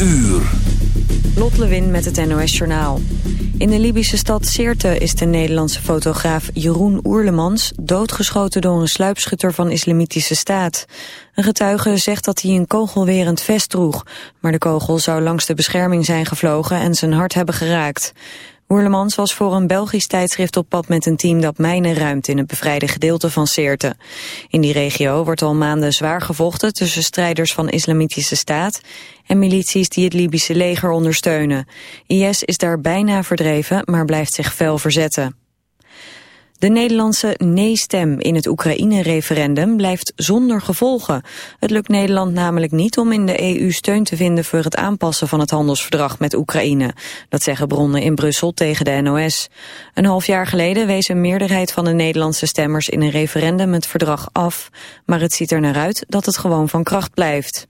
uur. Lot Lewin met het NOS Journaal. In de Libische stad Sirte is de Nederlandse fotograaf Jeroen Oerlemans... doodgeschoten door een sluipschutter van Islamitische Staat. Een getuige zegt dat hij een kogelwerend vest droeg... maar de kogel zou langs de bescherming zijn gevlogen en zijn hart hebben geraakt. Oerlemans was voor een Belgisch tijdschrift op pad met een team dat mijnen ruimt in het bevrijde gedeelte van Seerte. In die regio wordt al maanden zwaar gevochten tussen strijders van Islamitische Staat en milities die het Libische leger ondersteunen. IS is daar bijna verdreven, maar blijft zich fel verzetten. De Nederlandse nee-stem in het Oekraïne-referendum blijft zonder gevolgen. Het lukt Nederland namelijk niet om in de EU steun te vinden voor het aanpassen van het handelsverdrag met Oekraïne. Dat zeggen bronnen in Brussel tegen de NOS. Een half jaar geleden wees een meerderheid van de Nederlandse stemmers in een referendum het verdrag af. Maar het ziet er naar uit dat het gewoon van kracht blijft.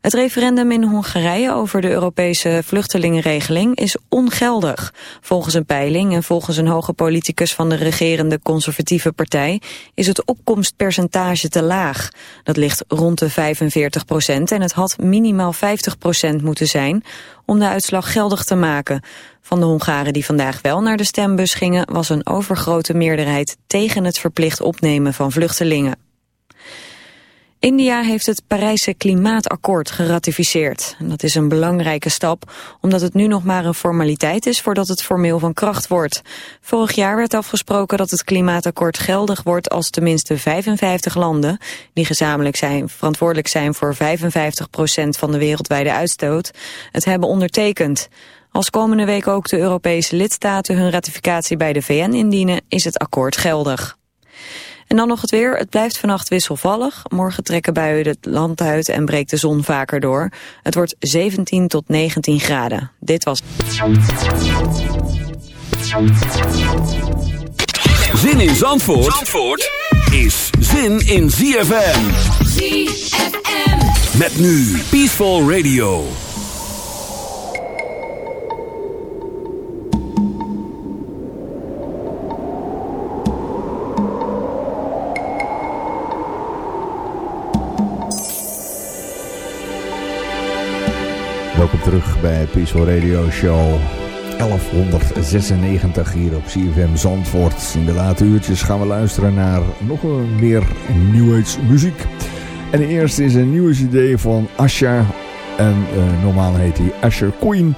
Het referendum in Hongarije over de Europese vluchtelingenregeling is ongeldig. Volgens een peiling en volgens een hoge politicus van de regerende conservatieve partij is het opkomstpercentage te laag. Dat ligt rond de 45 procent en het had minimaal 50 procent moeten zijn om de uitslag geldig te maken. Van de Hongaren die vandaag wel naar de stembus gingen was een overgrote meerderheid tegen het verplicht opnemen van vluchtelingen. India heeft het Parijse Klimaatakkoord geratificeerd. Dat is een belangrijke stap, omdat het nu nog maar een formaliteit is voordat het formeel van kracht wordt. Vorig jaar werd afgesproken dat het Klimaatakkoord geldig wordt als tenminste 55 landen, die gezamenlijk zijn, verantwoordelijk zijn voor 55% van de wereldwijde uitstoot, het hebben ondertekend. Als komende week ook de Europese lidstaten hun ratificatie bij de VN indienen, is het akkoord geldig. En dan nog het weer. Het blijft vannacht wisselvallig. Morgen trekken buien het land uit en breekt de zon vaker door. Het wordt 17 tot 19 graden. Dit was... Zin in Zandvoort, Zandvoort is zin in ZFM. ZFM. Met nu Peaceful Radio. Welkom terug bij Peaceful Radio Show 1196 hier op CFM Zandvoort. In de late uurtjes gaan we luisteren naar nog meer New Age muziek. En de eerste is een nieuwe idee van Asha. En uh, normaal heet hij Asher Queen.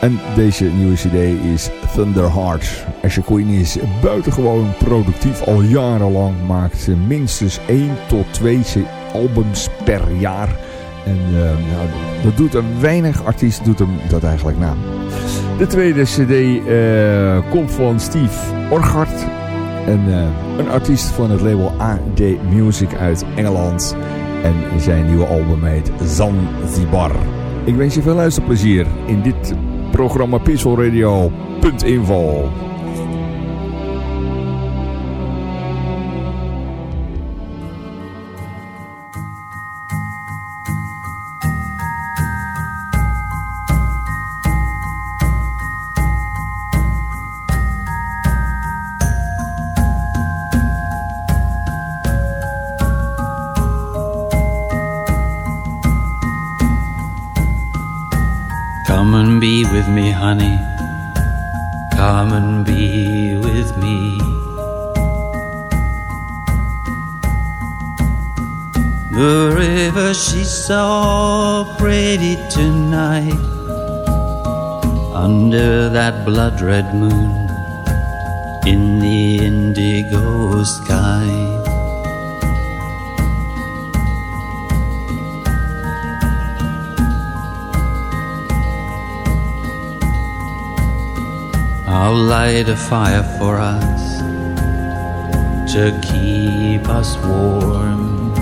En deze nieuwe cd is Thunderheart. Asher Queen is buitengewoon productief al jarenlang. Maakt minstens 1 tot 2 albums per jaar. En uh, nou, dat doet een weinig artiest doet hem dat eigenlijk na. De tweede cd uh, komt van Steve Orgard. En, uh, een artiest van het label AD Music uit Engeland. En zijn nieuwe album heet Zanzibar. Ik wens je veel luisterplezier in dit programma Peaceful and be with me, honey. Come and be with me. The river, she's so pretty tonight. Under that blood red moon in the indigo sky. I'll light a fire for us to keep us warm.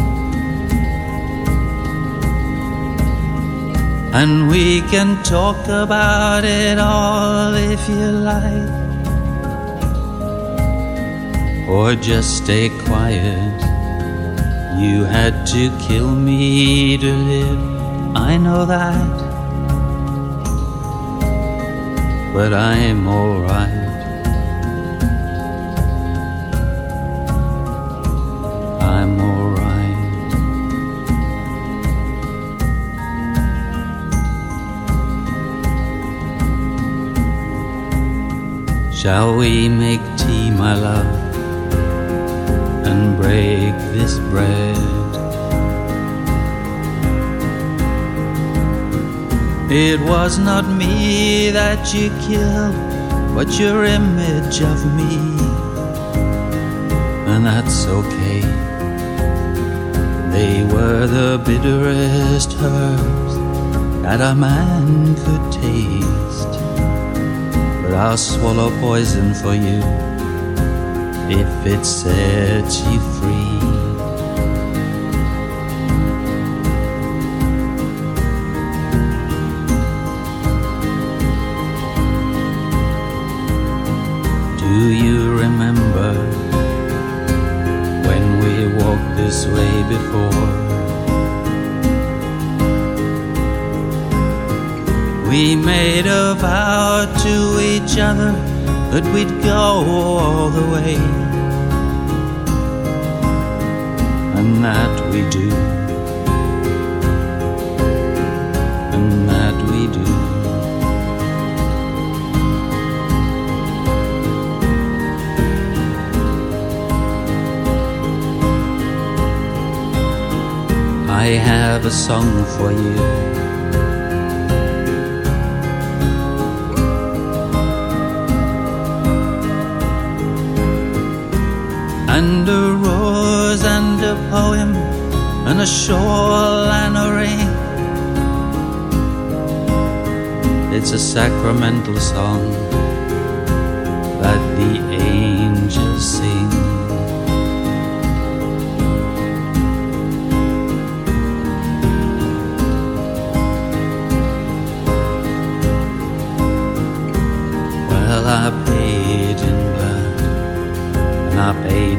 And we can talk about it all if you like. Or just stay quiet. You had to kill me to live, I know that but I'm alright. I'm alright. Shall we make tea, my love, and break this bread? It was not me that you killed, but your image of me, and that's okay. They were the bitterest herbs that a man could taste. But I'll swallow poison for you if it sets you free. This way before? We made a vow to each other that we'd go all the way, and that we do, I have a song for you. And a rose and a poem, and a shawl and a ring. It's a sacramental song that the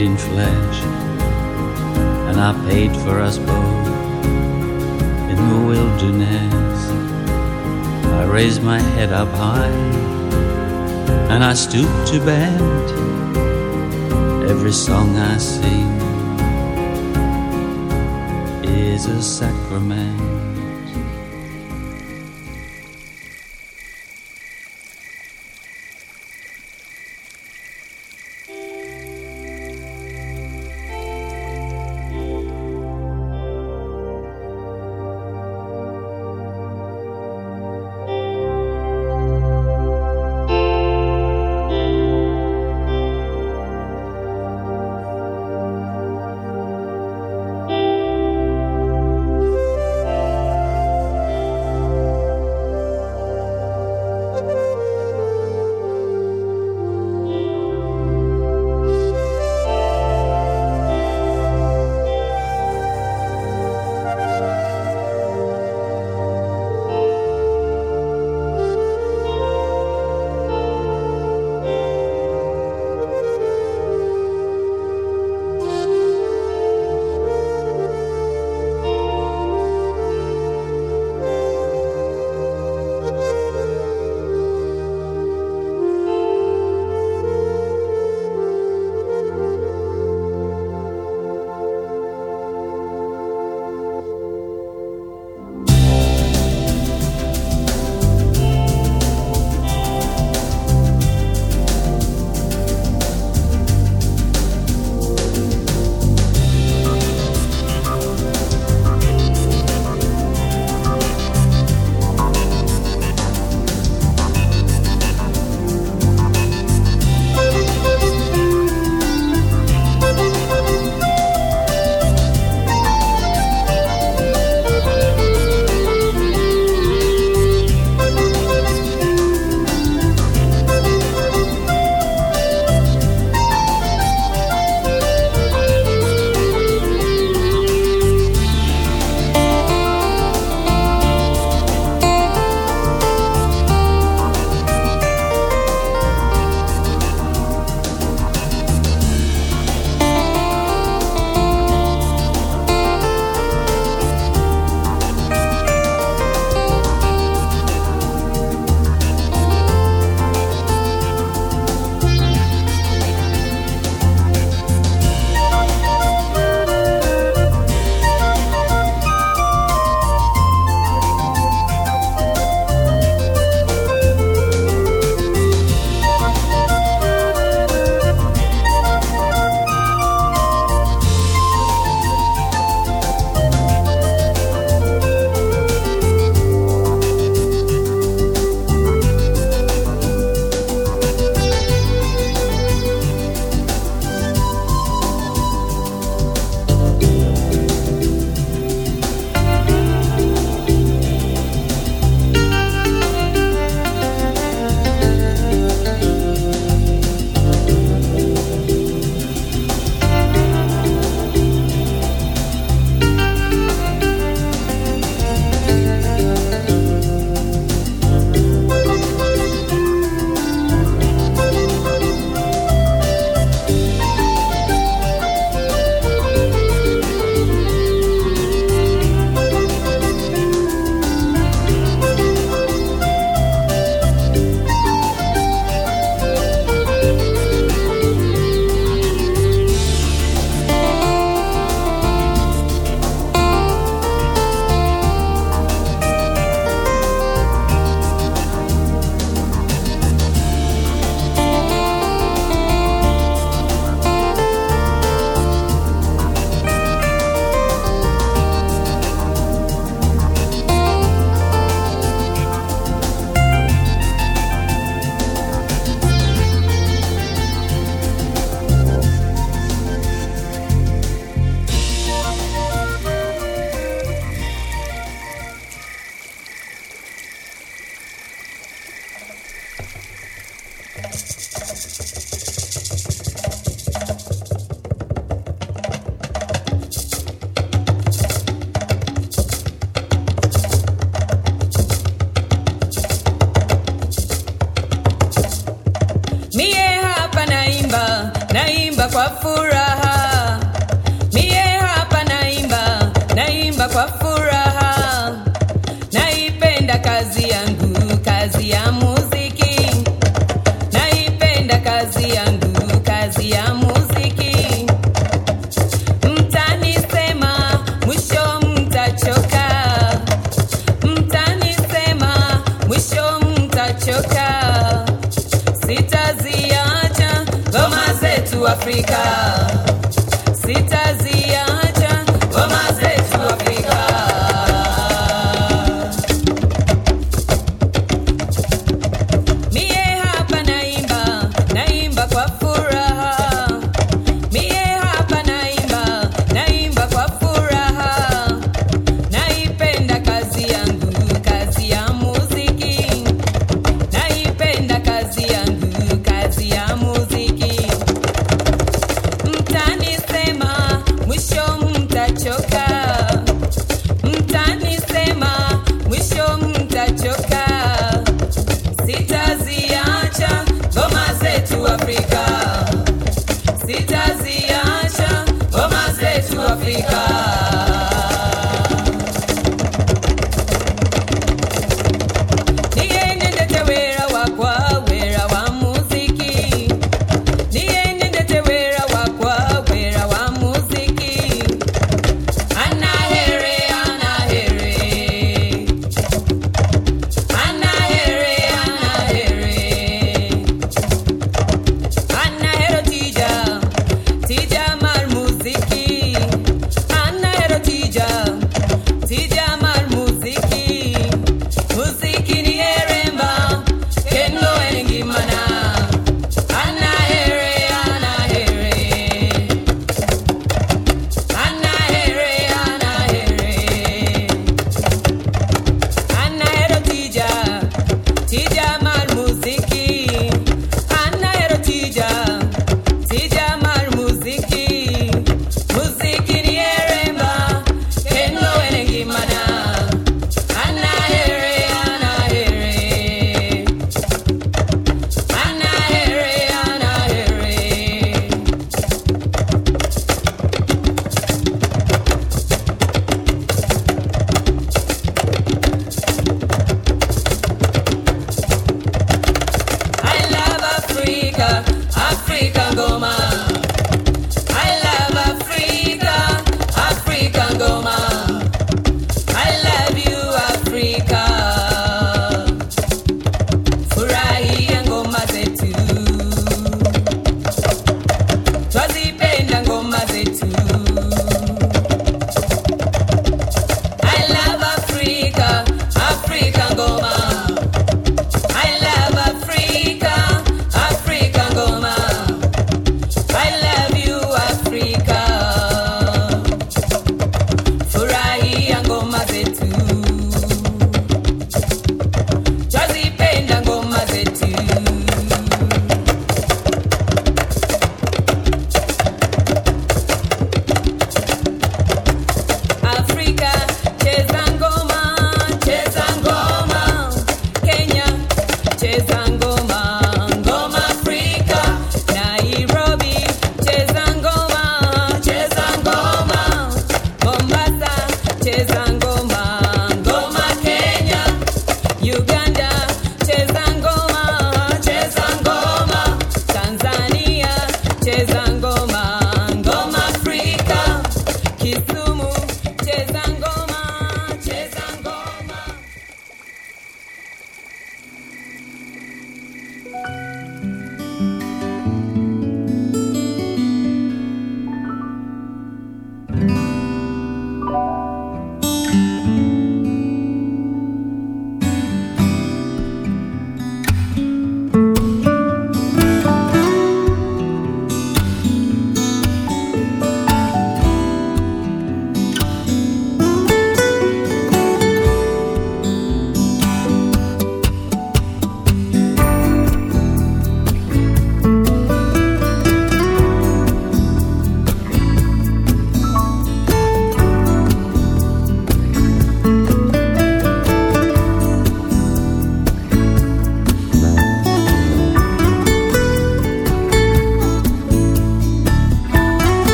in flesh, and I paid for us both in the wilderness. I raised my head up high, and I stooped to bend every song I sing is a sacrament.